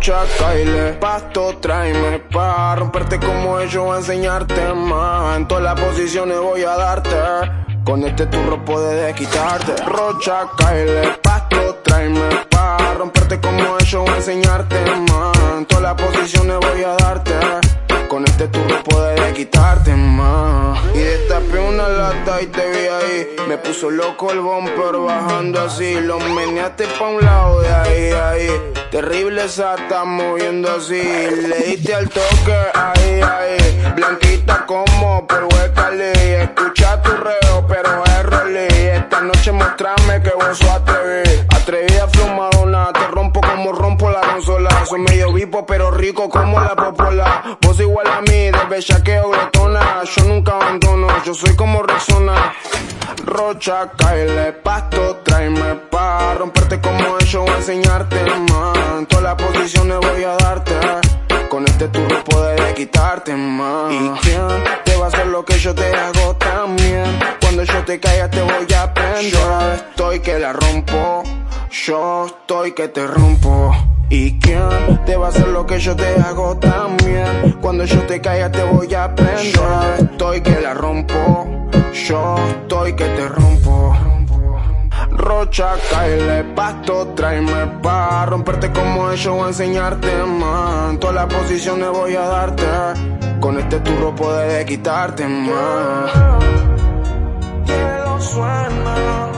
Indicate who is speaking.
Speaker 1: Rocha, Kyle, pasto, tráeme pa' romperte como ellos, a enseñarte más. En todas las posiciones voy a darte. Con este turro puedes quitarte. Rocha, Kyle, pasto, tráeme pa' romperte como ellos, voy a enseñarte más. En todas las posiciones voy a darte. Con este turro puedes quitarte más. Y destapé una lata y te vi ahí. Me puso loco el bumper bajando así. Lo meneaste pa' un lado de ahí, ahí. Terrible esa está moviendo así. Le diste al toque ahí, ahí. Blanquita como por Cali. Escucha tu reo, pero es rolly. Esta noche mostrame que vos sos atreví. Atrevida flumadona, te rompo como rompo la consola. Soy medio vipo, pero rico como la popola. Vos igual a mí, de bellaqueo gretona. Yo nunca abandono, yo soy como Rexona. Rocha, Kyle, pasto, tráeme pa' romperte como ellos, a enseñarte las posiciones voy a darte. Con este turro poder quitarte más. ¿Y quién te va a hacer lo que yo te hago también? Cuando yo te caiga te voy a prender. Yo estoy que la rompo, yo estoy que te rompo. ¿Y quién te va a hacer lo que yo te hago también? Cuando yo te caiga te voy a prender. Yo estoy que la rompo, yo estoy que te rompo. Rocha, Kyle, pasto, tráeme pa' romperte como ellos, a enseñarte. En todas las posiciones voy a darte. Con este turro puedes quitarte más. Que lo suena.